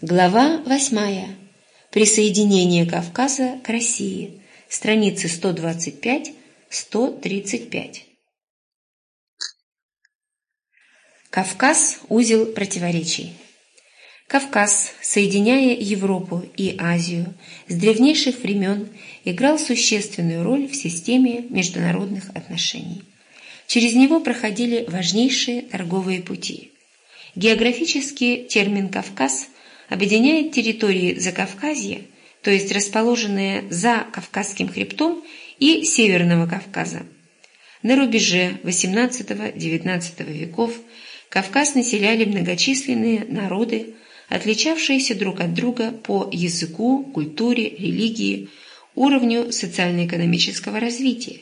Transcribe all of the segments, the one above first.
Глава восьмая. Присоединение Кавказа к России. Страницы 125-135. Кавказ – узел противоречий. Кавказ, соединяя Европу и Азию, с древнейших времен играл существенную роль в системе международных отношений. Через него проходили важнейшие торговые пути. Географический термин «Кавказ» объединяет территории Закавказья, то есть расположенные за Кавказским хребтом и Северного Кавказа. На рубеже XVIII-XIX веков Кавказ населяли многочисленные народы, отличавшиеся друг от друга по языку, культуре, религии, уровню социально-экономического развития.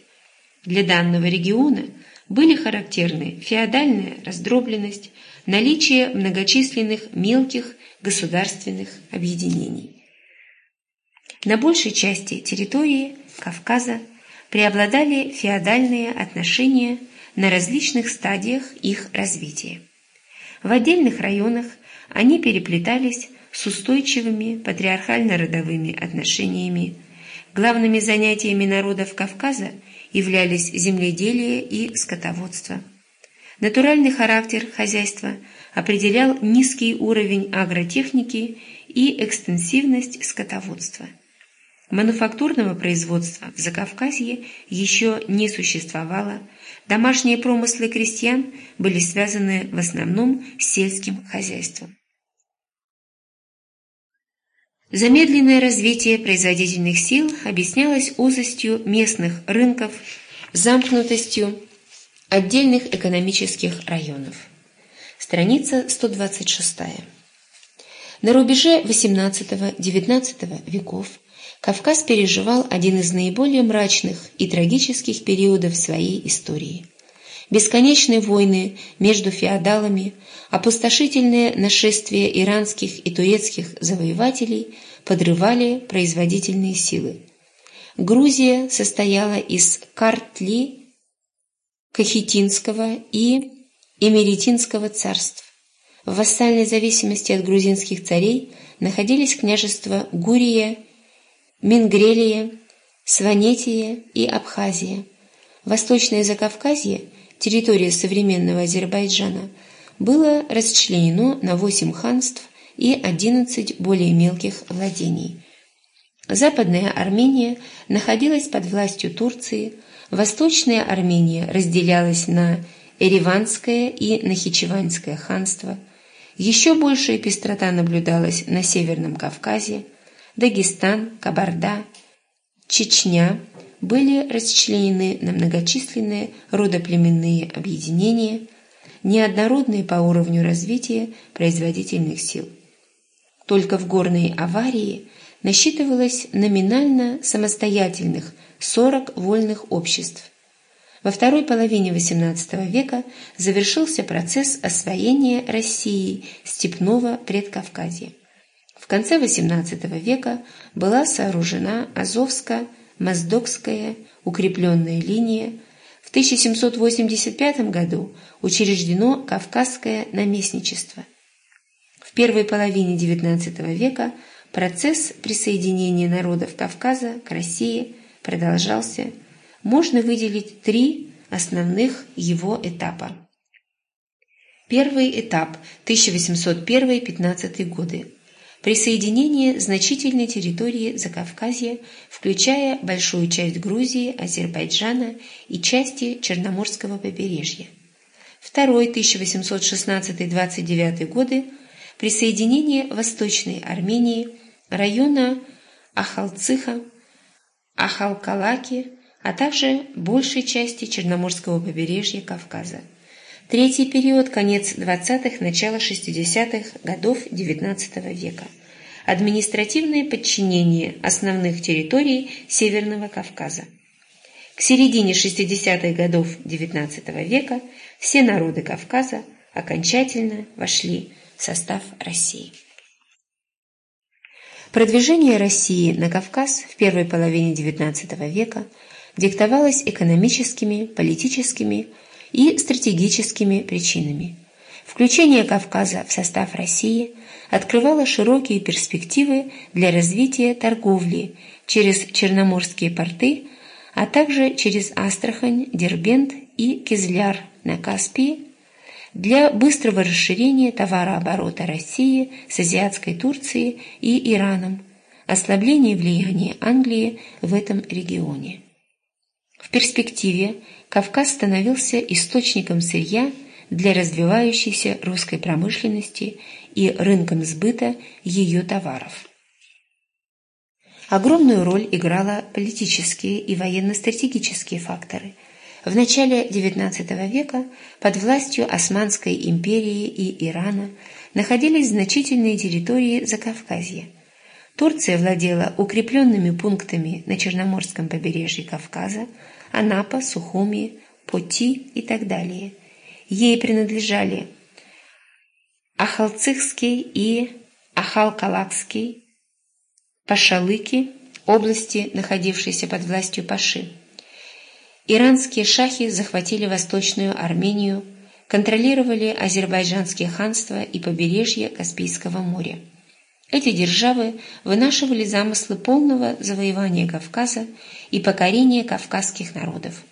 Для данного региона были характерны феодальная раздробленность, наличие многочисленных мелких государственных объединений. На большей части территории Кавказа преобладали феодальные отношения на различных стадиях их развития. В отдельных районах они переплетались с устойчивыми патриархально-родовыми отношениями. Главными занятиями народов Кавказа являлись земледелие и скотоводство. Натуральный характер хозяйства определял низкий уровень агротехники и экстенсивность скотоводства. Мануфактурного производства в Закавказье еще не существовало, домашние промыслы крестьян были связаны в основном с сельским хозяйством. Замедленное развитие производительных сил объяснялось узостью местных рынков, замкнутостью отдельных экономических районов. Страница 126. На рубеже XVIII-XIX веков Кавказ переживал один из наиболее мрачных и трагических периодов своей истории. Бесконечные войны между феодалами, опустошительные нашествия иранских и турецких завоевателей подрывали производительные силы. Грузия состояла из Картли, Кахетинского и Эмеретинского царств. В вассальной зависимости от грузинских царей находились княжества Гурия, Мингрелия, Сванетия и Абхазия. Восточное Закавказье, территория современного Азербайджана, было расчленено на восемь ханств и одиннадцать более мелких владений. Западная Армения находилась под властью Турции – Восточная Армения разделялась на Ереванское и Нахичеванское ханство. Еще большая пестрота наблюдалась на Северном Кавказе. Дагестан, Кабарда, Чечня были расчленены на многочисленные родоплеменные объединения, неоднородные по уровню развития производительных сил. Только в горной аварии насчитывалось номинально самостоятельных – 40 вольных обществ. Во второй половине XVIII века завершился процесс освоения России степного предкавказья. В конце XVIII века была сооружена Азовско-Моздокская укрепленная линия, в 1785 году учреждено Кавказское наместничество. В первой половине XIX века процесс присоединения народов Кавказа к России продолжался, можно выделить три основных его этапа. Первый этап 1801-15 годы. Присоединение значительной территории Закавказья, включая большую часть Грузии, Азербайджана и части Черноморского побережья. Второй 1816-29 годы. Присоединение Восточной Армении, района Ахалцыха, Ахалкалаки, а также большей части Черноморского побережья Кавказа. Третий период – конец 20-х, начало 60-х годов XIX века. Административное подчинение основных территорий Северного Кавказа. К середине 60-х годов XIX века все народы Кавказа окончательно вошли в состав России. Продвижение России на Кавказ в первой половине XIX века диктовалось экономическими, политическими и стратегическими причинами. Включение Кавказа в состав России открывало широкие перспективы для развития торговли через черноморские порты, а также через Астрахань, Дербент и Кизляр на Каспии для быстрого расширения товарооборота России с азиатской Турцией и Ираном, ослабления влияния Англии в этом регионе. В перспективе Кавказ становился источником сырья для развивающейся русской промышленности и рынком сбыта ее товаров. Огромную роль играла политические и военно-стратегические факторы. В начале XIX века под властью Османской империи и Ирана находились значительные территории Закавказья. Турция владела укрепленными пунктами на Черноморском побережье Кавказа, Анапа, Сухуми, Пути и так далее. Ей принадлежали Ахалцихский и Ахалкалакский, Пашалыки, области, находившиеся под властью Паши. Иранские шахи захватили Восточную Армению, контролировали азербайджанские ханства и побережье Каспийского моря. Эти державы вынашивали замыслы полного завоевания Кавказа и покорения кавказских народов.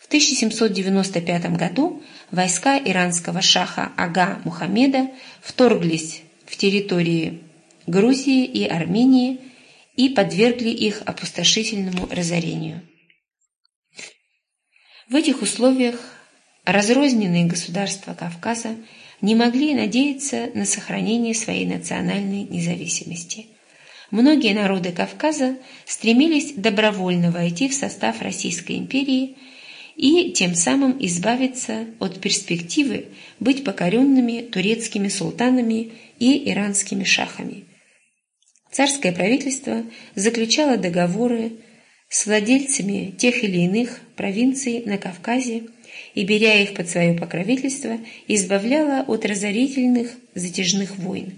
В 1795 году войска иранского шаха Ага Мухаммеда вторглись в территории Грузии и Армении и подвергли их опустошительному разорению. В этих условиях разрозненные государства Кавказа не могли надеяться на сохранение своей национальной независимости. Многие народы Кавказа стремились добровольно войти в состав Российской империи и тем самым избавиться от перспективы быть покоренными турецкими султанами и иранскими шахами. Царское правительство заключало договоры с владельцами тех или иных провинций на Кавказе и, беря их под свое покровительство, избавляла от разорительных затяжных войн.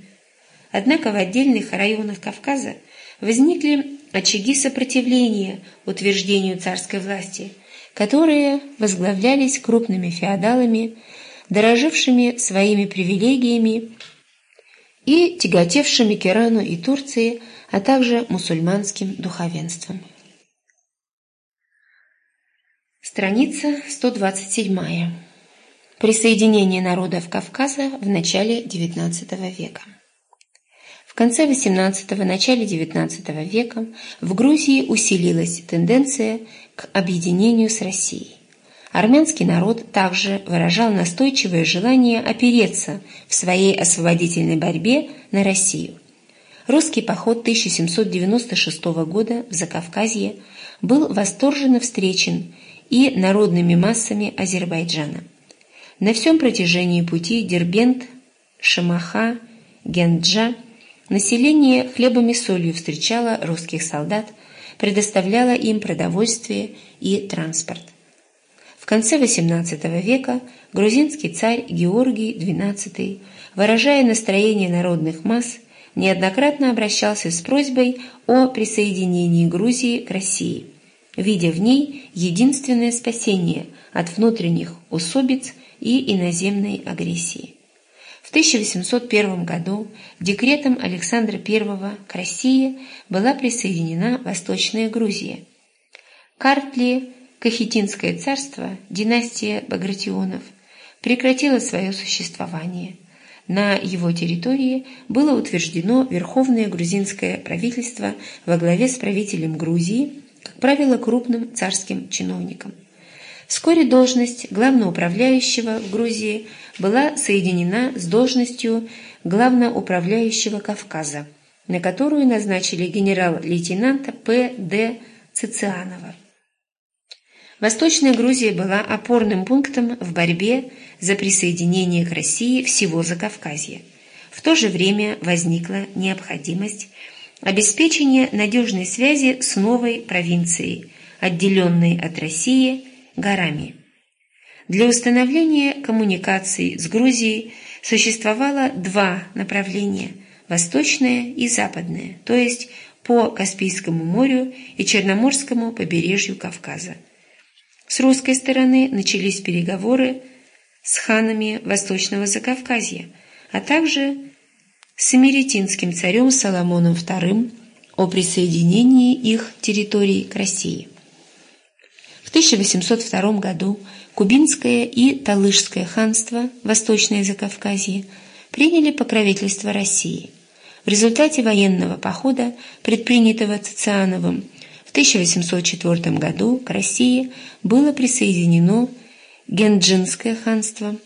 Однако в отдельных районах Кавказа возникли очаги сопротивления утверждению царской власти, которые возглавлялись крупными феодалами, дорожившими своими привилегиями и тяготевшими к Ирану и Турции, а также мусульманским духовенством. Страница 127. Присоединение народов Кавказа в начале XIX века. В конце XVIII – начале XIX века в Грузии усилилась тенденция к объединению с Россией. Армянский народ также выражал настойчивое желание опереться в своей освободительной борьбе на Россию. Русский поход 1796 года в Закавказье был восторженно встречен и народными массами Азербайджана. На всем протяжении пути Дербент, Шамаха, Генджа население хлебом и солью встречало русских солдат, предоставляло им продовольствие и транспорт. В конце XVIII века грузинский царь Георгий XII, выражая настроение народных масс, неоднократно обращался с просьбой о присоединении Грузии к России, видя в ней единственное спасение от внутренних усобиц и иноземной агрессии. В 1801 году декретом Александра I к России была присоединена Восточная Грузия. Картли Кахетинское царство, династия Багратионов, прекратило свое существование. На его территории было утверждено Верховное грузинское правительство во главе с правителем Грузии, как правило, крупным царским чиновником. Вскоре должность главноуправляющего в Грузии была соединена с должностью главноуправляющего Кавказа, на которую назначили генерал-лейтенанта П. Д. Цицианова. Восточная Грузия была опорным пунктом в борьбе за присоединение к России всего Закавказья. В то же время возникла необходимость обеспечения надежной связи с новой провинцией, отделенной от России горами. Для установления коммуникаций с Грузией существовало два направления – восточное и западное, то есть по Каспийскому морю и Черноморскому побережью Кавказа. С русской стороны начались переговоры с ханами Восточного Закавказья, а также с эмеретинским царем Соломоном II о присоединении их территорий к России. В 1802 году Кубинское и Талышское ханство, Восточное Закавказье, приняли покровительство России. В результате военного похода, предпринятого Цициановым в 1804 году, к России было присоединено Генджинское ханство.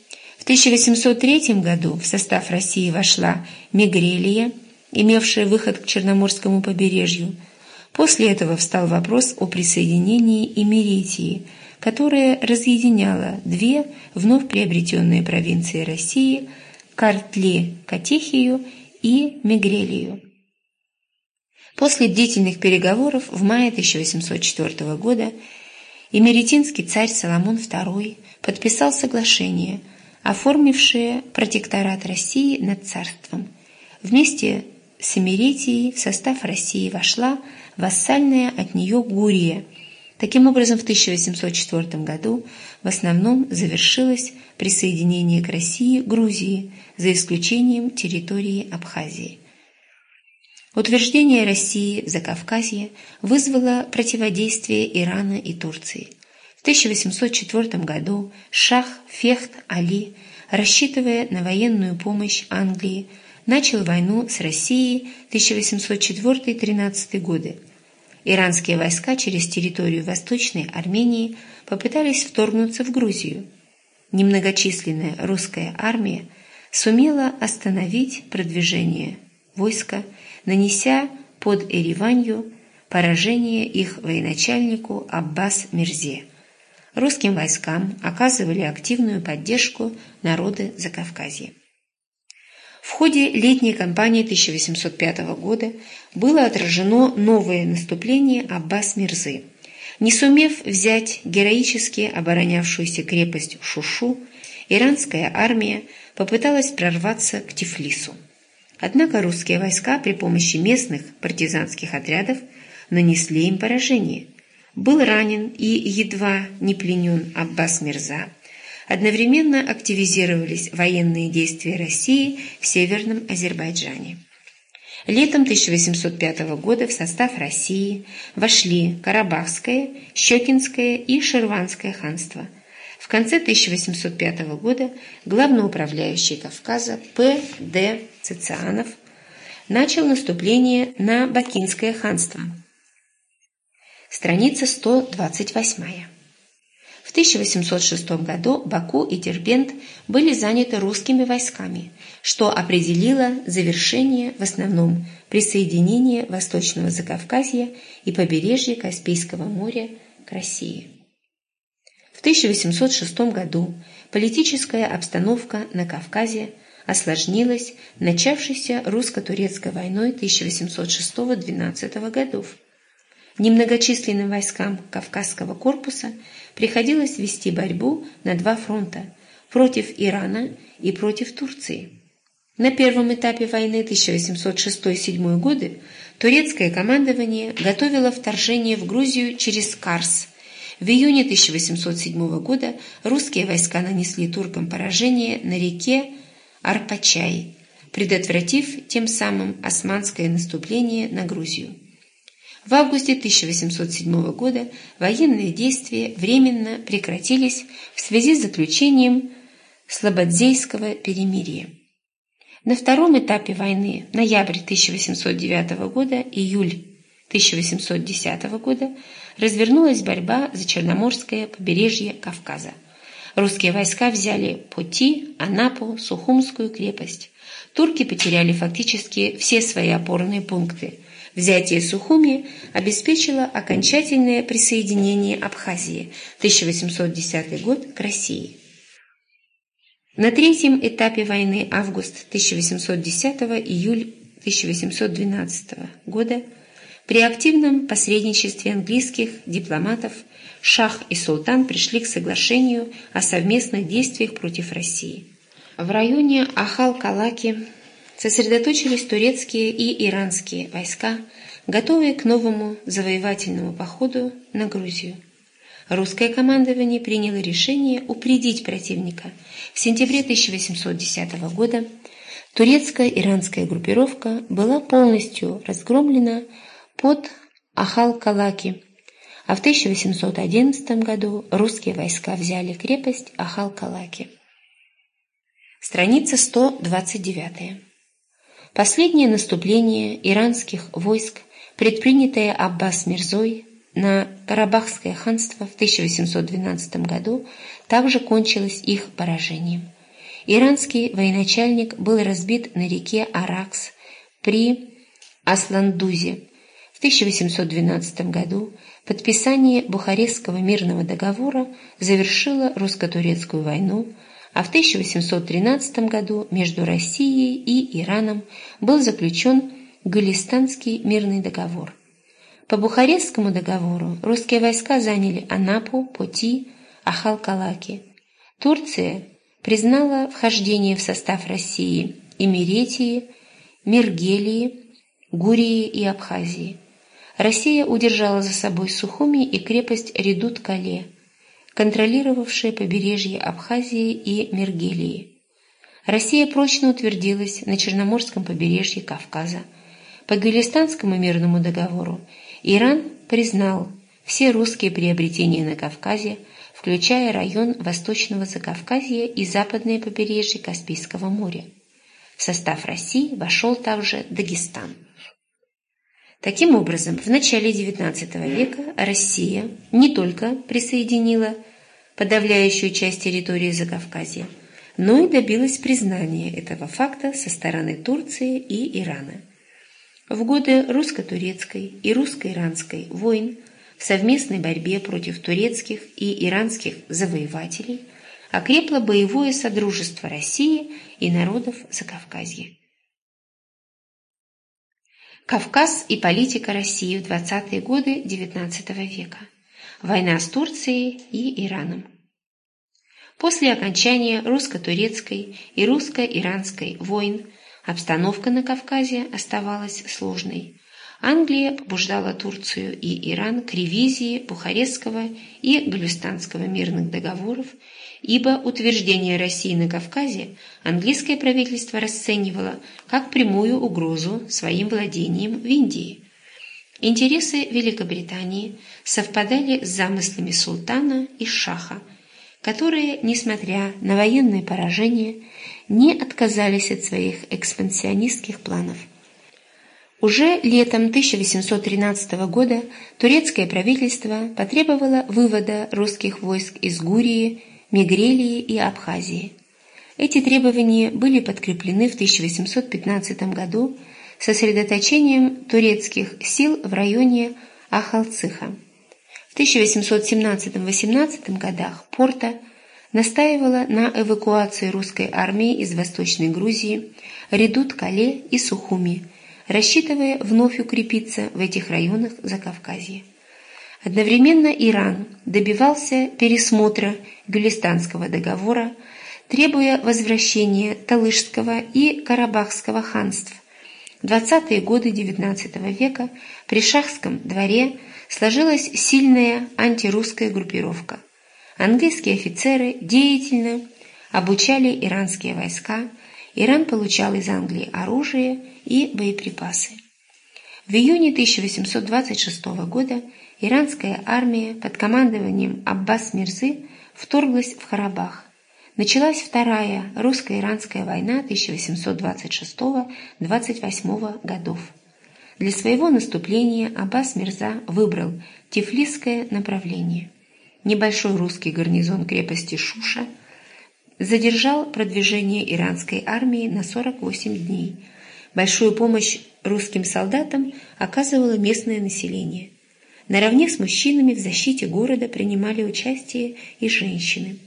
В 1803 году в состав России вошла Мигрелия, имевшая выход к Черноморскому побережью. После этого встал вопрос о присоединении Имеретии, которая разъединяла две вновь приобретенные провинции России – Картле-Катехию и Мигрелию. После длительных переговоров в мае 1804 года Имеретинский царь Соломон II подписал соглашение, оформившее протекторат России над царством. Вместе с Эмеретией в состав России вошла вассальная от нее Гурия. Таким образом, в 1804 году в основном завершилось присоединение к России Грузии, за исключением территории Абхазии. Утверждение России в Закавказье вызвало противодействие Ирана и Турции – в 1804 году шах Фехт Али, рассчитывая на военную помощь Англии, начал войну с Россией 1804-13 годы. Иранские войска через территорию Восточной Армении попытались вторгнуться в Грузию. Немногочисленная русская армия сумела остановить продвижение войска, нанеся под Эреванью поражение их военачальнику Аббас Мирзе русским войскам оказывали активную поддержку народы Закавказья. В ходе летней кампании 1805 года было отражено новое наступление Аббас-Мирзы. Не сумев взять героически оборонявшуюся крепость Шушу, иранская армия попыталась прорваться к Тифлису. Однако русские войска при помощи местных партизанских отрядов нанесли им поражение – был ранен и едва не пленен Аббас Мирза. Одновременно активизировались военные действия России в Северном Азербайджане. Летом 1805 года в состав России вошли Карабахское, Щекинское и Ширванское ханство. В конце 1805 года главноуправляющий Кавказа П. Д. Цицианов начал наступление на Бакинское ханство – Страница 128. В 1806 году Баку и Дербент были заняты русскими войсками, что определило завершение в основном присоединения Восточного Закавказья и побережья Каспийского моря к России. В 1806 году политическая обстановка на Кавказе осложнилась начавшейся русско-турецкой войной 1806-12 годов – Немногочисленным войскам Кавказского корпуса приходилось вести борьбу на два фронта – против Ирана и против Турции. На первом этапе войны 1806-1807 годы турецкое командование готовило вторжение в Грузию через Карс. В июне 1807 года русские войска нанесли туркам поражение на реке Арпачай, предотвратив тем самым османское наступление на Грузию. В августе 1807 года военные действия временно прекратились в связи с заключением Слободзейского перемирия. На втором этапе войны, ноябрь 1809 года, июль 1810 года, развернулась борьба за Черноморское побережье Кавказа. Русские войска взяли Пути, Анапу, Сухумскую крепость. Турки потеряли фактически все свои опорные пункты – Взятие Сухуми обеспечило окончательное присоединение Абхазии 1810 год к России. На третьем этапе войны август 1810-июль 1812 года при активном посредничестве английских дипломатов Шах и Султан пришли к соглашению о совместных действиях против России. В районе Ахал-Калаки сосредоточились турецкие и иранские войска, готовые к новому завоевательному походу на Грузию. Русское командование приняло решение упредить противника. В сентябре 1810 года турецкая иранская группировка была полностью разгромлена под Ахал-Калаки, а в 1811 году русские войска взяли крепость Ахал-Калаки. Страница 129. Последнее наступление иранских войск, предпринятое Аббас Мирзой на Карабахское ханство в 1812 году, также кончилось их поражением. Иранский военачальник был разбит на реке Аракс при Асландузе. В 1812 году подписание Бухарестского мирного договора завершило русско-турецкую войну, а в 1813 году между Россией и Ираном был заключен Галистанский мирный договор. По Бухарестскому договору русские войска заняли Анапу, Пути, Ахал-Калаки. Турция признала вхождение в состав России Имеретии, Мергелии, Гурии и Абхазии. Россия удержала за собой Сухуми и крепость Редут-Кале – контролировавшие побережье Абхазии и Мергелии. Россия прочно утвердилась на Черноморском побережье Кавказа. По Гюлистанскому мирному договору Иран признал все русские приобретения на Кавказе, включая район Восточного Закавказья и западное побережье Каспийского моря. В состав России вошел также Дагестан. Таким образом, в начале XIX века Россия не только присоединила подавляющую часть территории Закавказья, но и добилась признания этого факта со стороны Турции и Ирана. В годы русско-турецкой и русско-иранской войн в совместной борьбе против турецких и иранских завоевателей окрепло боевое содружество России и народов Закавказья. Кавказ и политика России в 20-е годы XIX века. Война с Турцией и Ираном. После окончания русско-турецкой и русско-иранской войн обстановка на Кавказе оставалась сложной. Англия побуждала Турцию и Иран к ревизии Бухарестского и Галюстанского мирных договоров ибо утверждение России на Кавказе английское правительство расценивало как прямую угрозу своим владениям в Индии. Интересы Великобритании совпадали с замыслами султана и шаха, которые, несмотря на военное поражение, не отказались от своих экспансионистских планов. Уже летом 1813 года турецкое правительство потребовало вывода русских войск из Гурии Мигрелии и Абхазии. Эти требования были подкреплены в 1815 году сосредоточением турецких сил в районе Ахалцыха. В 1817-18 годах Порта настаивала на эвакуации русской армии из Восточной Грузии, Редут-Кале и Сухуми, рассчитывая вновь укрепиться в этих районах Закавказья. Одновременно Иран добивался пересмотра Гюлистанского договора, требуя возвращения Талышского и Карабахского ханств. В 20-е годы XIX века при шахском дворе сложилась сильная антирусская группировка. Английские офицеры деятельно обучали иранские войска, Иран получал из Англии оружие и боеприпасы. В июне 1826 года иранская армия под командованием Аббас Мирзы вторглась в Карабах. Началась Вторая русско-иранская война 1826-28 годов. Для своего наступления Аббас Мирза выбрал Тифлисское направление. Небольшой русский гарнизон крепости Шуша задержал продвижение иранской армии на 48 дней. Большую помощь русским солдатам оказывало местное население – Наравне с мужчинами в защите города принимали участие и женщины.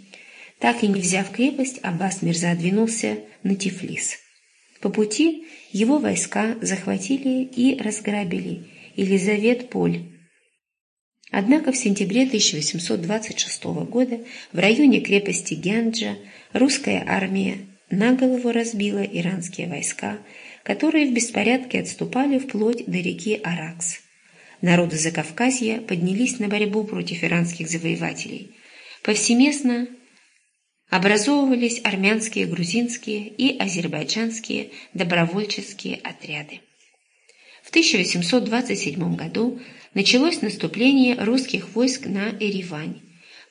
Так и не взяв крепость, Аббас Мирза двинулся на Тифлис. По пути его войска захватили и разграбили Елизавет-Поль. Однако в сентябре 1826 года в районе крепости Гянджа русская армия наголову разбила иранские войска, которые в беспорядке отступали вплоть до реки Аракс. Народы Закавказья поднялись на борьбу против иранских завоевателей. Повсеместно образовывались армянские, грузинские и азербайджанские добровольческие отряды. В 1827 году началось наступление русских войск на Еревань.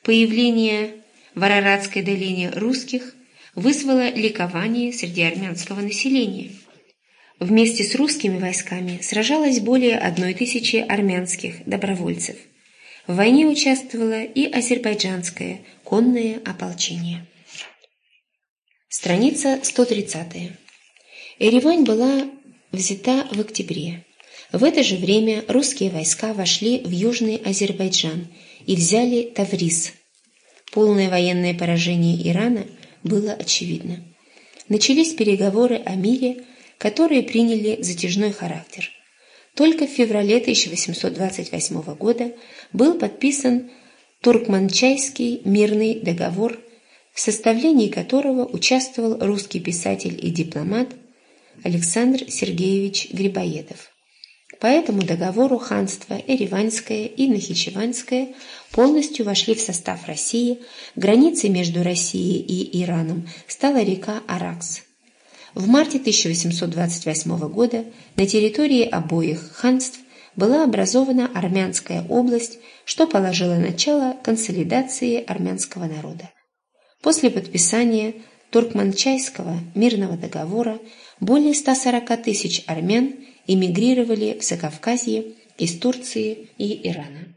Появление в Араратской долине русских вызвало ликование среди армянского населения. Вместе с русскими войсками сражалось более одной тысячи армянских добровольцев. В войне участвовало и азербайджанское конное ополчение. Страница 130. Еревань была взята в октябре. В это же время русские войска вошли в Южный Азербайджан и взяли Таврис. Полное военное поражение Ирана было очевидно. Начались переговоры о мире, которые приняли затяжной характер. Только в феврале 1828 года был подписан Туркманчайский мирный договор, в составлении которого участвовал русский писатель и дипломат Александр Сергеевич Грибоедов. По этому договору ханство Эреваньское и Нахичеванское полностью вошли в состав России, границей между Россией и Ираном стала река Аракс. В марте 1828 года на территории обоих ханств была образована Армянская область, что положило начало консолидации армянского народа. После подписания Туркманчайского мирного договора более 140 тысяч армян эмигрировали в Закавказье из Турции и Ирана.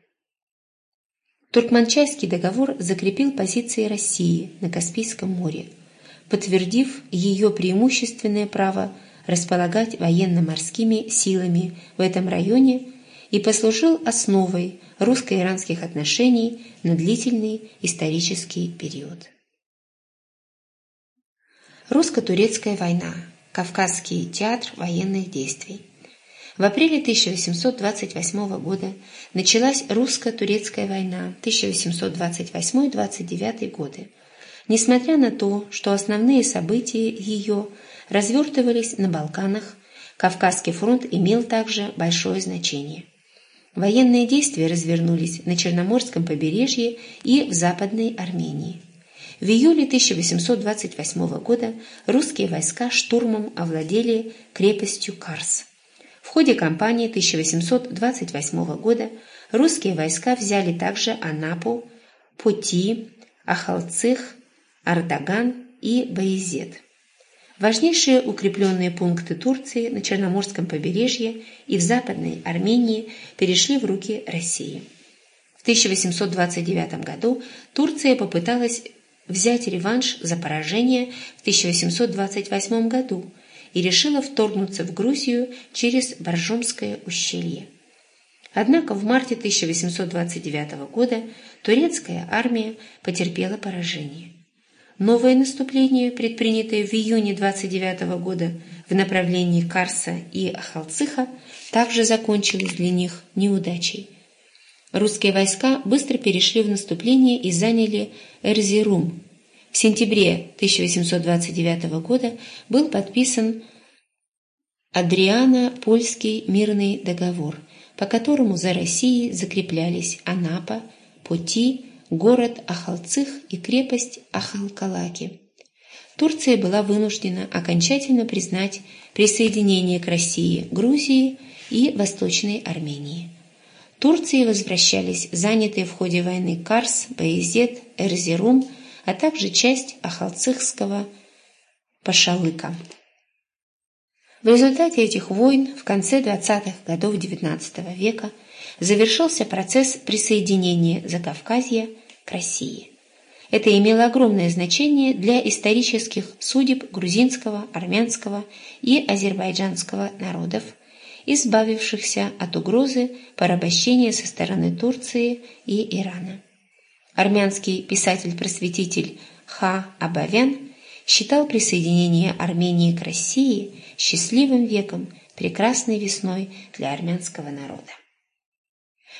Туркманчайский договор закрепил позиции России на Каспийском море, подтвердив ее преимущественное право располагать военно-морскими силами в этом районе и послужил основой русско-иранских отношений на длительный исторический период. Русско-турецкая война. Кавказский театр военных действий. В апреле 1828 года началась русско-турецкая война 1828-29 годы. Несмотря на то, что основные события ее развертывались на Балканах, Кавказский фронт имел также большое значение. Военные действия развернулись на Черноморском побережье и в Западной Армении. В июле 1828 года русские войска штурмом овладели крепостью Карс. В ходе кампании 1828 года русские войска взяли также Анапу, Пути, Ахалцих, Ардаган и Баязет. Важнейшие укрепленные пункты Турции на Черноморском побережье и в Западной Армении перешли в руки России. В 1829 году Турция попыталась взять реванш за поражение в 1828 году – и решила вторгнуться в Грузию через Боржомское ущелье. Однако в марте 1829 года турецкая армия потерпела поражение. Новое наступление, предпринятое в июне 29 года в направлении Карса и Ахалцыха, также закончилось для них неудачей. Русские войска быстро перешли в наступление и заняли Эрзерум, в сентябре 1829 года был подписан Адриано-Польский мирный договор, по которому за Россией закреплялись Анапа, Пути, город Ахалцих и крепость Ахалкалаки. Турция была вынуждена окончательно признать присоединение к России Грузии и Восточной Армении. Турции возвращались занятые в ходе войны Карс, Баязет, Эрзерум – а также часть Ахалцихского Пашалыка. В результате этих войн в конце 20-х годов XIX века завершился процесс присоединения Закавказья к России. Это имело огромное значение для исторических судеб грузинского, армянского и азербайджанского народов, избавившихся от угрозы порабощения со стороны Турции и Ирана. Армянский писатель-просветитель Ха Абавян считал присоединение Армении к России счастливым веком, прекрасной весной для армянского народа.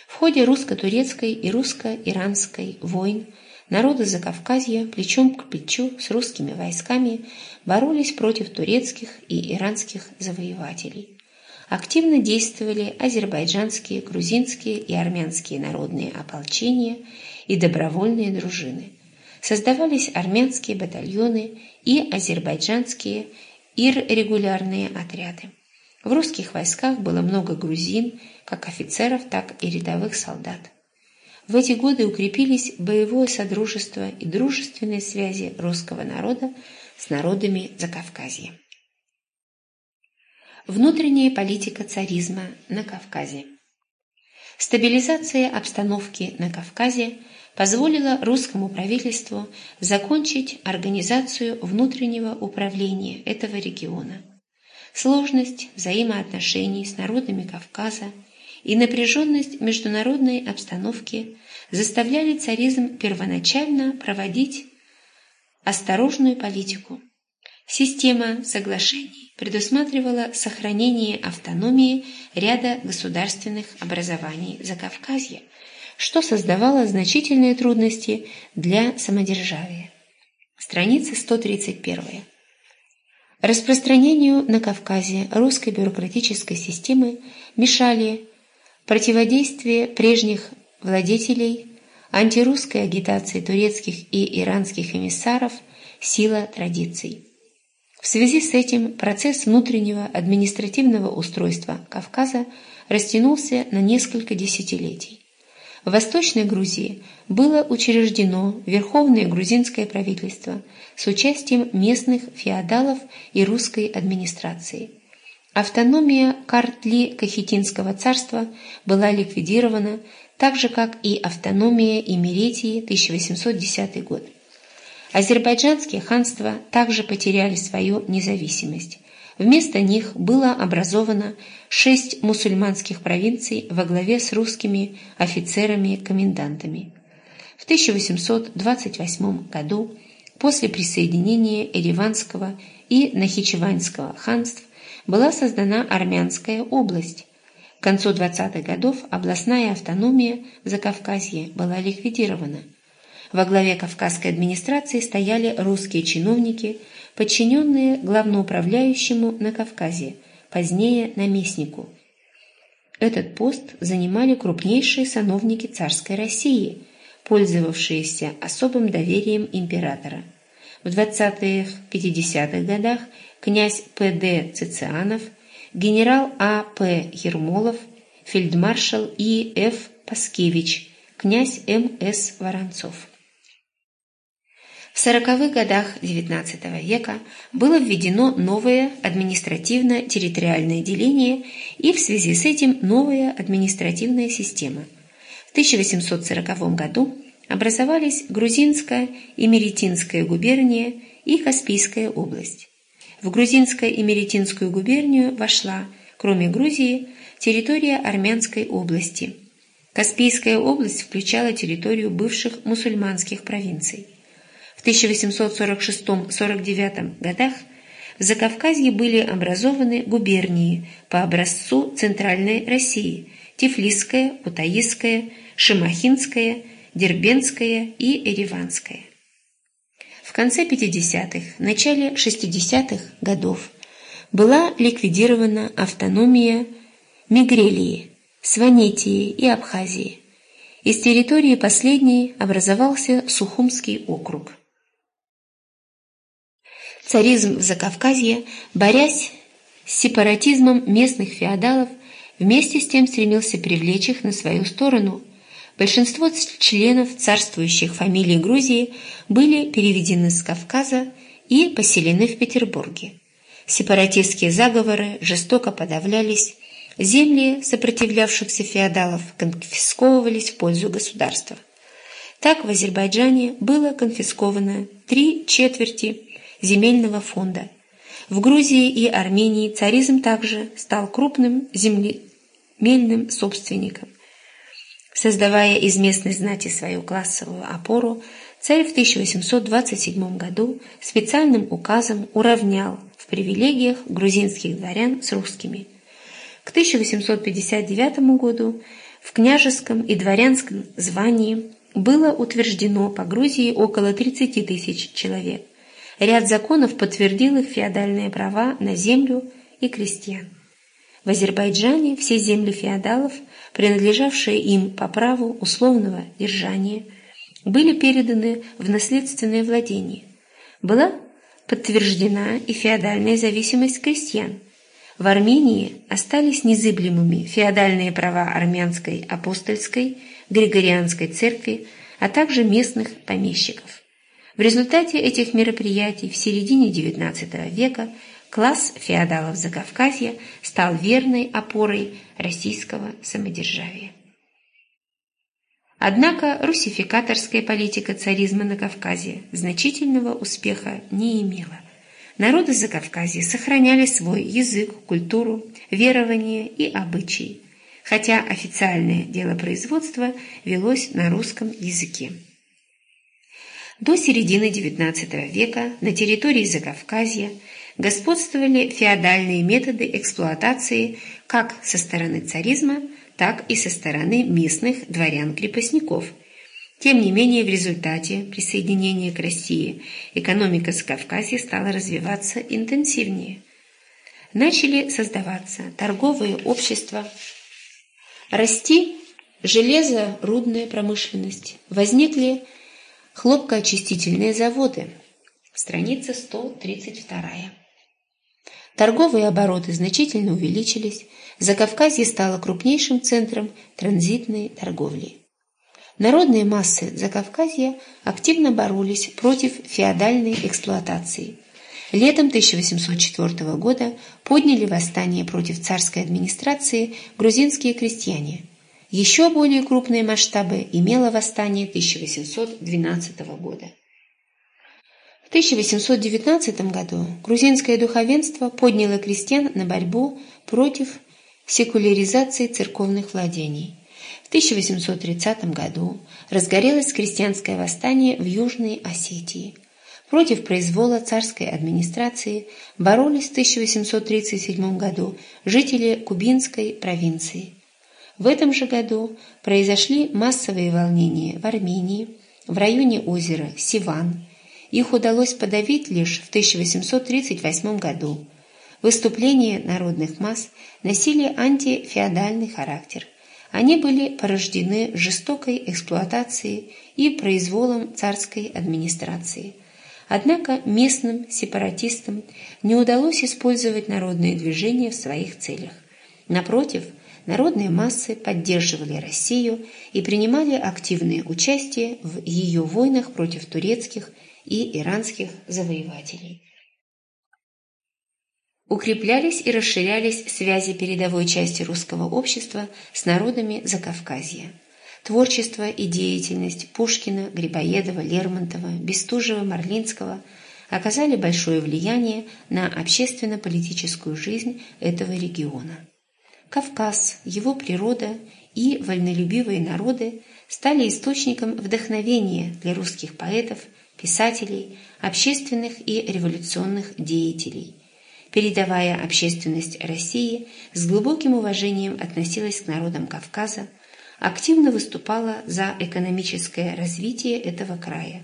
В ходе русско-турецкой и русско-иранской войн народы Закавказья плечом к плечу с русскими войсками боролись против турецких и иранских завоевателей. активно действовали азербайджанские, грузинские и армянские народные ополчения и добровольные дружины. Создавались армянские батальоны и азербайджанские иррегулярные отряды. В русских войсках было много грузин, как офицеров, так и рядовых солдат. В эти годы укрепились боевое содружество и дружественные связи русского народа с народами Закавказья. Внутренняя политика царизма на Кавказе Стабилизация обстановки на Кавказе позволила русскому правительству закончить организацию внутреннего управления этого региона – Сложность взаимоотношений с народами Кавказа и напряженность международной обстановки заставляли царизм первоначально проводить осторожную политику. Система соглашений предусматривала сохранение автономии ряда государственных образований Закавказья, что создавало значительные трудности для самодержавия. Страница 131. Распространению на Кавказе русской бюрократической системы мешали противодействие прежних владетелей, антирусской агитации турецких и иранских эмиссаров, сила традиций. В связи с этим процесс внутреннего административного устройства Кавказа растянулся на несколько десятилетий. В Восточной Грузии было учреждено Верховное грузинское правительство с участием местных феодалов и русской администрации. Автономия Картли-Кахетинского царства была ликвидирована, так же, как и автономия Имеретии 1810 год. Азербайджанские ханства также потеряли свою независимость. Вместо них было образовано шесть мусульманских провинций во главе с русскими офицерами-комендантами. В 1828 году, после присоединения Ереванского и Нахичеванского ханств, была создана Армянская область. К концу 20-х годов областная автономия в Закавказье была ликвидирована. Во главе Кавказской администрации стояли русские чиновники – подчиненные главноуправляющему на Кавказе, позднее наместнику. Этот пост занимали крупнейшие сановники царской России, пользовавшиеся особым доверием императора. В 20-50-х годах князь П.Д. Цицианов, генерал А.П. Ермолов, фельдмаршал И.Ф. Паскевич, князь М.С. Воронцов. В сороковых годах XIX века было введено новое административно-территориальное деление и в связи с этим новая административная система. В 1840 году образовались Грузинская и Меретинская губерния и Каспийская область. В Грузинскую и Меретинскую губернию вошла, кроме Грузии, территория Армянской области. Каспийская область включала территорию бывших мусульманских провинций. 1846-49 годах в Закавказье были образованы губернии по образцу Центральной России – Тифлисская, Утаисская, Шимахинская, Дербенская и Ереванская. В конце 50-х, начале 60-х годов была ликвидирована автономия Мигрелии, Сванетии и Абхазии. Из территории последней образовался Сухумский округ. Царизм в Закавказье, борясь с сепаратизмом местных феодалов, вместе с тем стремился привлечь их на свою сторону. Большинство членов царствующих фамилий Грузии были переведены с Кавказа и поселены в Петербурге. Сепаратистские заговоры жестоко подавлялись, земли сопротивлявшихся феодалов конфисковывались в пользу государства. Так в Азербайджане было конфисковано три четверти земельного фонда. В Грузии и Армении царизм также стал крупным землемельным собственником. Создавая из местной знати свою классовую опору, царь в 1827 году специальным указом уравнял в привилегиях грузинских дворян с русскими. К 1859 году в княжеском и дворянском звании было утверждено по Грузии около 30 тысяч человек. Ряд законов подтвердил их феодальные права на землю и крестьян. В Азербайджане все земли феодалов, принадлежавшие им по праву условного держания, были переданы в наследственное владение. Была подтверждена и феодальная зависимость крестьян. В Армении остались незыблемыми феодальные права армянской апостольской, григорианской церкви, а также местных помещиков. В результате этих мероприятий в середине XIX века класс феодалов Закавказья стал верной опорой российского самодержавия. Однако русификаторская политика царизма на Кавказе значительного успеха не имела. Народы Закавказья сохраняли свой язык, культуру, верование и обычаи, хотя официальное делопроизводство велось на русском языке. До середины XIX века на территории Закавказья господствовали феодальные методы эксплуатации как со стороны царизма, так и со стороны местных дворян-крепостников. Тем не менее, в результате присоединения к России экономика Закавказья стала развиваться интенсивнее. Начали создаваться торговые общества, расти железорудная промышленность, возникли хлопкоочистительные заводы. Страница 132. Торговые обороты значительно увеличились, Закавказье стало крупнейшим центром транзитной торговли. Народные массы Закавказья активно боролись против феодальной эксплуатации. Летом 1804 года подняли восстание против царской администрации грузинские крестьяне. Еще более крупные масштабы имело восстание 1812 года. В 1819 году грузинское духовенство подняло крестьян на борьбу против секуляризации церковных владений. В 1830 году разгорелось крестьянское восстание в Южной Осетии. Против произвола царской администрации боролись в 1837 году жители Кубинской провинции. В этом же году произошли массовые волнения в Армении, в районе озера Сиван, их удалось подавить лишь в 1838 году. Выступления народных масс носили антифеодальный характер. Они были порождены жестокой эксплуатацией и произволом царской администрации. Однако местным сепаратистам не удалось использовать народные движения в своих целях. Напротив, народные массы поддерживали Россию и принимали активное участие в ее войнах против турецких и иранских завоевателей. Укреплялись и расширялись связи передовой части русского общества с народами Закавказья. Творчество и деятельность Пушкина, Грибоедова, Лермонтова, Бестужева, Марлинского оказали большое влияние на общественно-политическую жизнь этого региона. Кавказ, его природа и вольнолюбивые народы стали источником вдохновения для русских поэтов писателей, общественных и революционных деятелей. Передовая общественность России с глубоким уважением относилась к народам Кавказа, активно выступала за экономическое развитие этого края.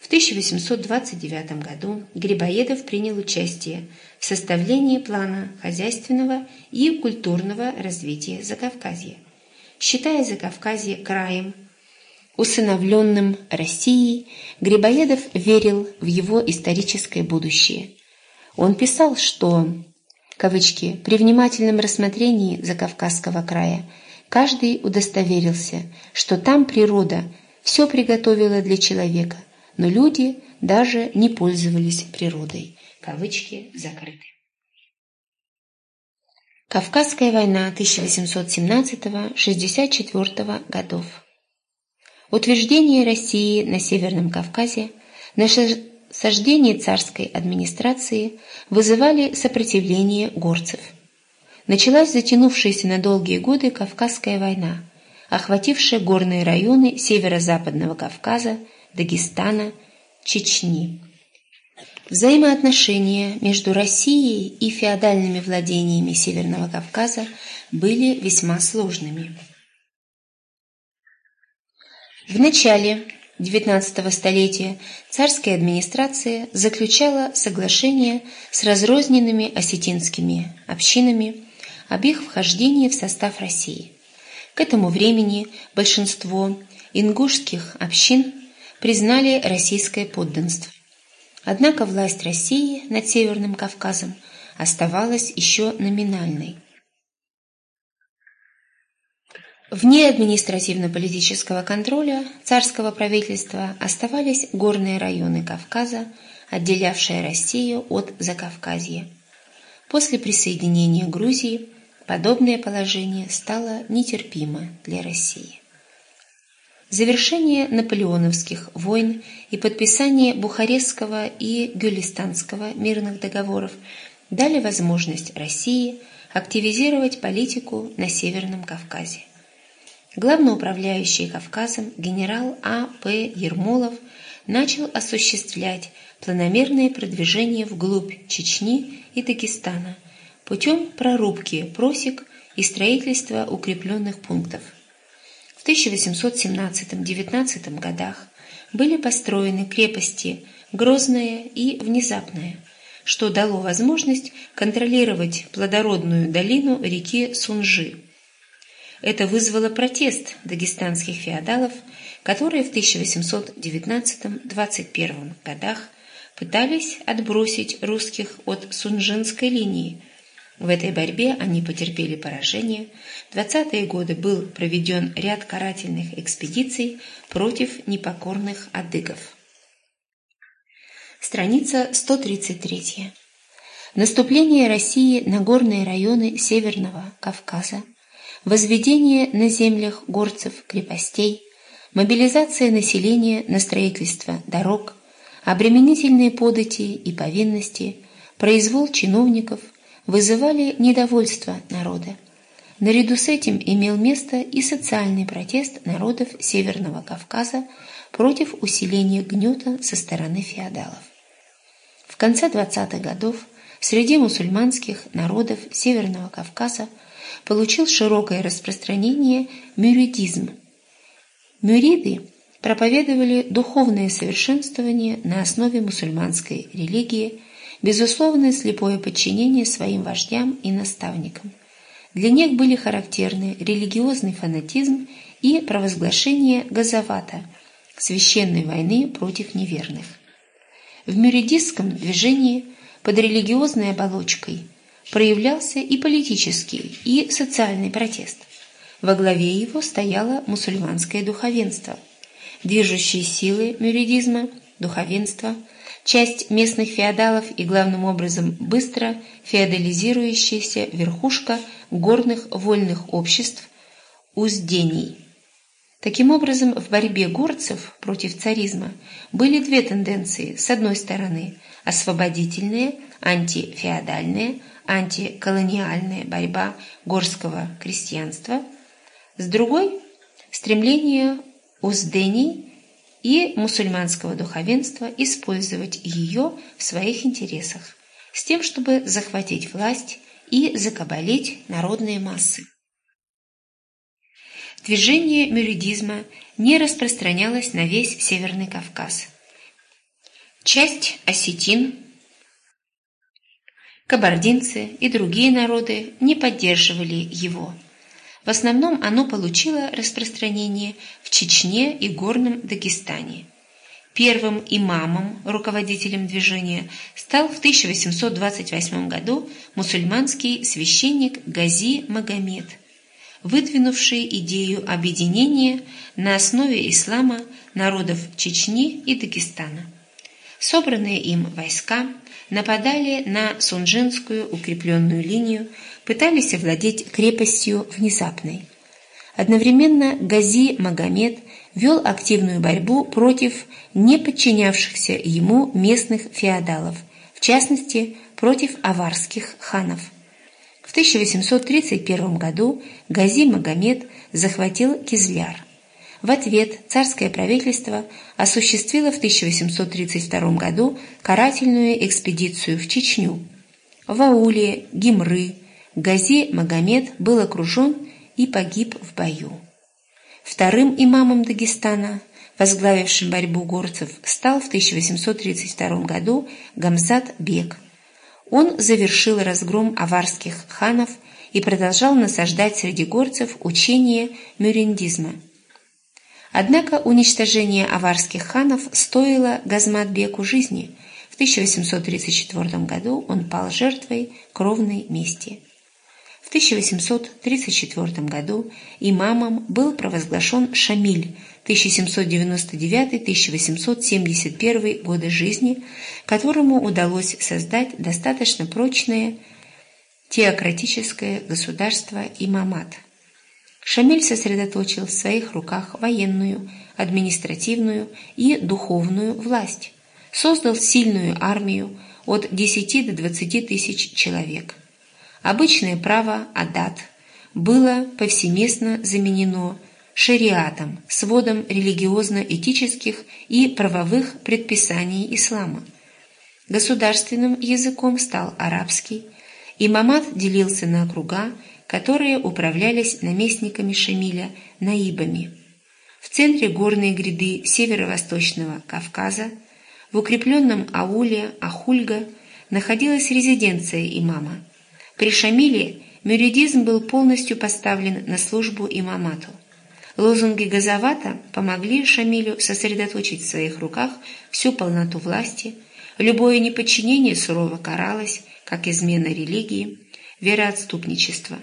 В 1829 году Грибоедов принял участие в составлении плана хозяйственного и культурного развития Закавказья. Считая Закавказье краем усыновленным Россией, Грибоедов верил в его историческое будущее. Он писал, что, кавычки, при внимательном рассмотрении Закавказского края каждый удостоверился, что там природа все приготовила для человека, но люди даже не пользовались природой. Кавычки закрыты. Кавказская война 1817-64 годов. Утверждение России на Северном Кавказе, насаждение царской администрации вызывали сопротивление горцев. Началась затянувшаяся на долгие годы Кавказская война, охватившая горные районы северо-западного Кавказа, Дагестана, Чечни. Взаимоотношения между Россией и феодальными владениями Северного Кавказа были весьма сложными. В начале XIX столетия царская администрация заключала соглашение с разрозненными осетинскими общинами об их вхождении в состав России. К этому времени большинство ингушских общин признали российское подданство. Однако власть России над Северным Кавказом оставалась еще номинальной. Вне административно-политического контроля царского правительства оставались горные районы Кавказа, отделявшие Россию от Закавказья. После присоединения Грузии подобное положение стало нетерпимо для России. Завершение наполеоновских войн и подписание Бухарестского и Гюлистанского мирных договоров дали возможность России активизировать политику на Северном Кавказе. Главноуправляющий Кавказом генерал А. П. Ермолов начал осуществлять планомерное продвижение вглубь Чечни и Дагестана путем прорубки просек и строительства укрепленных пунктов – 1817-19 годах были построены крепости Грозная и Внезапная, что дало возможность контролировать плодородную долину реки Сунжи. Это вызвало протест дагестанских феодалов, которые в 1819-21 годах пытались отбросить русских от Сунжинской линии, в этой борьбе они потерпели поражение. В 20-е годы был проведен ряд карательных экспедиций против непокорных адыгов. Страница 133. Наступление России на горные районы Северного Кавказа, возведение на землях горцев крепостей, мобилизация населения на строительство дорог, обременительные подати и повинности, произвол чиновников – вызывали недовольство народа. Наряду с этим имел место и социальный протест народов Северного Кавказа против усиления гнета со стороны феодалов. В конце 20-х годов среди мусульманских народов Северного Кавказа получил широкое распространение мюридизм. Мюриды проповедовали духовное совершенствование на основе мусульманской религии – безусловное слепое подчинение своим вождям и наставникам. Для них были характерны религиозный фанатизм и провозглашение газовата, священной войны против неверных. В мюридистском движении под религиозной оболочкой проявлялся и политический, и социальный протест. Во главе его стояло мусульманское духовенство. Движущие силы мюридизма, духовенство – часть местных феодалов и, главным образом, быстро феодализирующаяся верхушка горных вольных обществ – уздений. Таким образом, в борьбе горцев против царизма были две тенденции. С одной стороны, освободительная, антифеодальная, антиколониальная борьба горского крестьянства, с другой – стремление уздений и мусульманского духовенства использовать ее в своих интересах, с тем, чтобы захватить власть и закабалить народные массы. Движение мюридизма не распространялось на весь Северный Кавказ. Часть осетин, кабардинцы и другие народы не поддерживали его – в основном оно получило распространение в Чечне и Горном Дагестане. Первым имамом, руководителем движения, стал в 1828 году мусульманский священник Гази Магомед, выдвинувший идею объединения на основе ислама народов Чечни и Дагестана. Собранные им войска нападали на Сунжинскую укрепленную линию, пытались овладеть крепостью внезапной. Одновременно Гази Магомед вел активную борьбу против не подчинявшихся ему местных феодалов, в частности, против аварских ханов. В 1831 году Гази Магомед захватил Кизляр. В ответ царское правительство осуществило в 1832 году карательную экспедицию в Чечню. В ауле Гимры Гази Магомед был окружен и погиб в бою. Вторым имамом Дагестана, возглавившим борьбу горцев, стал в 1832 году Гамзат Бек. Он завершил разгром аварских ханов и продолжал насаждать среди горцев учение мюриндизма. Однако уничтожение аварских ханов стоило Газматбеку жизни. В 1834 году он пал жертвой кровной мести. В 1834 году имамом был провозглашен Шамиль 1799-1871 годы жизни, которому удалось создать достаточно прочное теократическое государство имамат. Шамиль сосредоточил в своих руках военную, административную и духовную власть, создал сильную армию от 10 до 20 тысяч человек – Обычное право адат было повсеместно заменено шариатом, сводом религиозно-этических и правовых предписаний ислама. Государственным языком стал арабский, имамат делился на округа, которые управлялись наместниками Шамиля, наибами. В центре горной гряды северо-восточного Кавказа, в укрепленном ауле Ахульга, находилась резиденция имама – при Шамиле мюридизм был полностью поставлен на службу имамату. Лозунги Газавата помогли Шамилю сосредоточить в своих руках всю полноту власти, любое неподчинение сурово каралось, как измена религии, вероотступничество.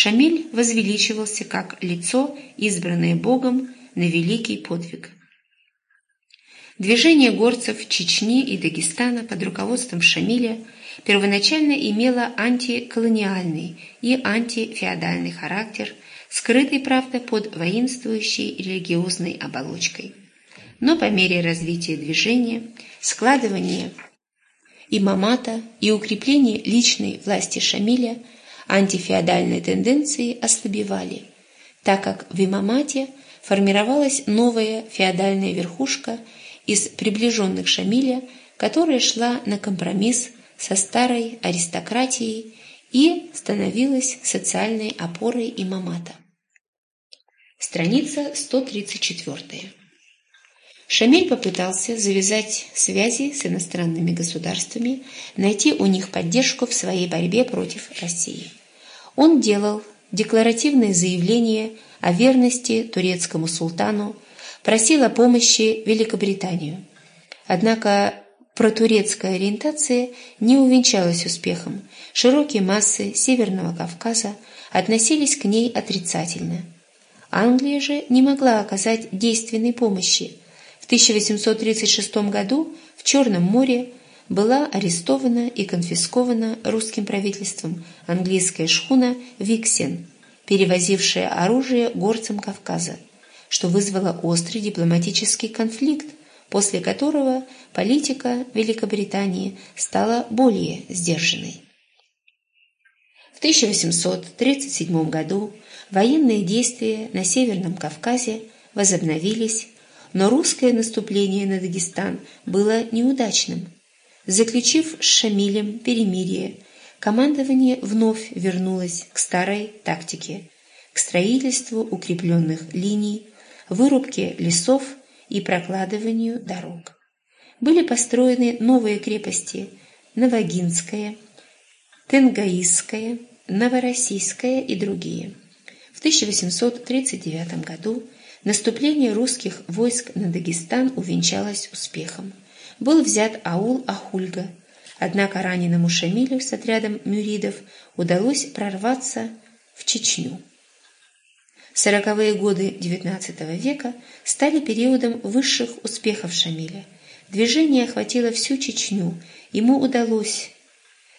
Шамиль возвеличивался как лицо, избранное Богом на великий подвиг. Движение горцев Чечни и Дагестана под руководством Шамиля – первоначально имела антиколониальный и антифеодальный характер, скрытый, правда, под воинствующей религиозной оболочкой. Но по мере развития движения, складывания имамата и укрепления личной власти Шамиля антифеодальные тенденции ослабевали, так как в имамате формировалась новая феодальная верхушка из приближенных Шамиля, которая шла на компромисс со старой аристократией и становилась социальной опорой имамата. Страница 134. Шамиль попытался завязать связи с иностранными государствами, найти у них поддержку в своей борьбе против России. Он делал декларативные заявления о верности турецкому султану, просил о помощи Великобританию. Однако протурецкая ориентация не увенчалась успехом. Широкие массы Северного Кавказа относились к ней отрицательно. Англия же не могла оказать действенной помощи. В 1836 году в Черном море была арестована и конфискована русским правительством английская шхуна «Виксен», перевозившая оружие горцам Кавказа, что вызвало острый дипломатический конфликт после которого политика Великобритании стала более сдержанной. В 1837 году военные действия на Северном Кавказе возобновились, но русское наступление на Дагестан было неудачным. Заключив с Шамилем перемирие, командование вновь вернулось к старой тактике, к строительству укрепленных линий, вырубке лесов и прокладыванию дорог. Были построены новые крепости Новогинская, Тенгаисская, Новороссийская и другие. В 1839 году наступление русских войск на Дагестан увенчалось успехом. Был взят аул Ахульга, однако раненому Шамилю с отрядом мюридов удалось прорваться в Чечню. Сороковые годы XIX века стали периодом высших успехов Шамиля. Движение охватило всю Чечню. Ему удалось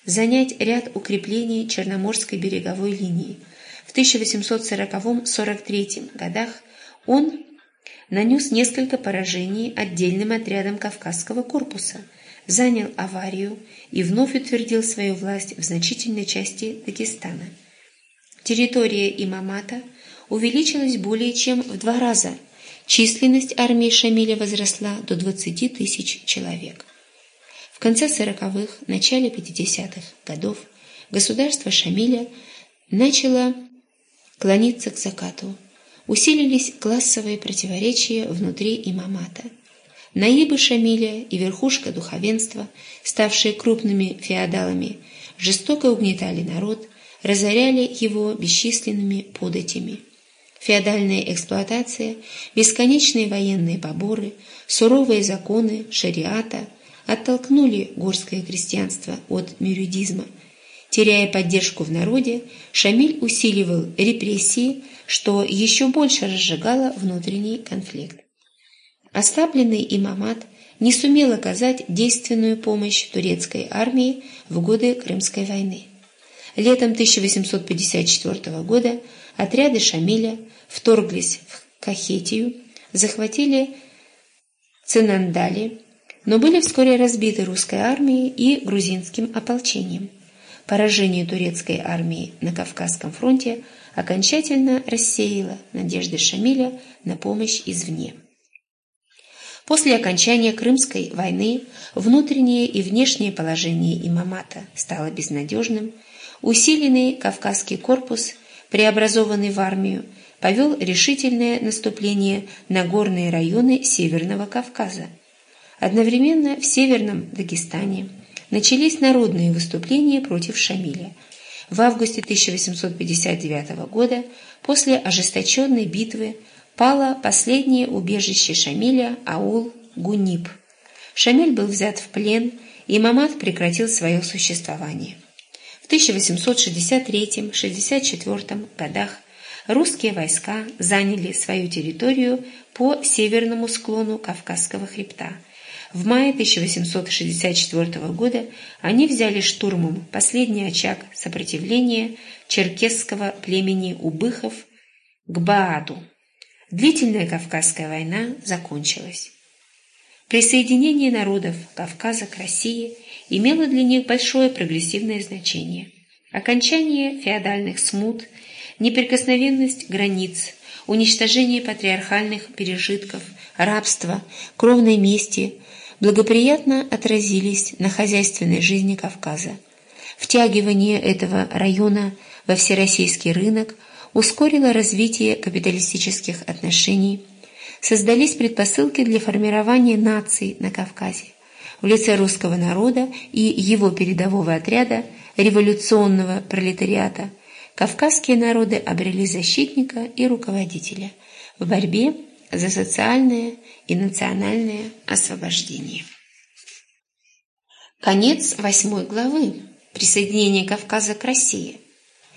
занять ряд укреплений Черноморской береговой линии. В 1840-43 годах он нанес несколько поражений отдельным отрядам Кавказского корпуса, занял аварию и вновь утвердил свою власть в значительной части Дагестана. Территория Имамата – увеличилась более чем в два раза. Численность армии Шамиля возросла до 20 тысяч человек. В конце 40-х, начале 50-х годов государство Шамиля начало клониться к закату. Усилились классовые противоречия внутри имамата. Наибы Шамиля и верхушка духовенства, ставшие крупными феодалами, жестоко угнетали народ, разоряли его бесчисленными податями. Феодальная эксплуатация, бесконечные военные поборы, суровые законы шариата оттолкнули горское крестьянство от мюридизма. Теряя поддержку в народе, Шамиль усиливал репрессии, что еще больше разжигало внутренний конфликт. Ослабленный имамат не сумел оказать действенную помощь турецкой армии в годы Крымской войны. Летом 1854 года отряды Шамиля вторглись в Кахетию, захватили Цинандали, но были вскоре разбиты русской армией и грузинским ополчением. Поражение турецкой армии на Кавказском фронте окончательно рассеяло надежды Шамиля на помощь извне. После окончания Крымской войны внутреннее и внешнее положение имамата стало безнадежным, усиленный Кавказский корпус, преобразованный в армию, повел решительное наступление на горные районы Северного Кавказа. Одновременно в Северном Дагестане начались народные выступления против Шамиля. В августе 1859 года, после ожесточенной битвы, пало последнее убежище Шамиля аул Гуниб. Шамиль был взят в плен, и Мамад прекратил свое существование. В 1863-64 годах русские войска заняли свою территорию по северному склону Кавказского хребта. В мае 1864 года они взяли штурмом последний очаг сопротивления черкесского племени Убыхов к Бааду. Длительная Кавказская война закончилась. Присоединение народов Кавказа к России имело для них большое прогрессивное значение. Окончание феодальных смут, неприкосновенность границ, уничтожение патриархальных пережитков, рабства, кровной мести благоприятно отразились на хозяйственной жизни Кавказа. Втягивание этого района во всероссийский рынок – ускорило развитие капиталистических отношений, создались предпосылки для формирования наций на Кавказе в лице русского народа и его передового отряда революционного пролетариата. Кавказские народы обрели защитника и руководителя в борьбе за социальное и национальное освобождение. Конец восьмой главы. Присоединение Кавказа к России –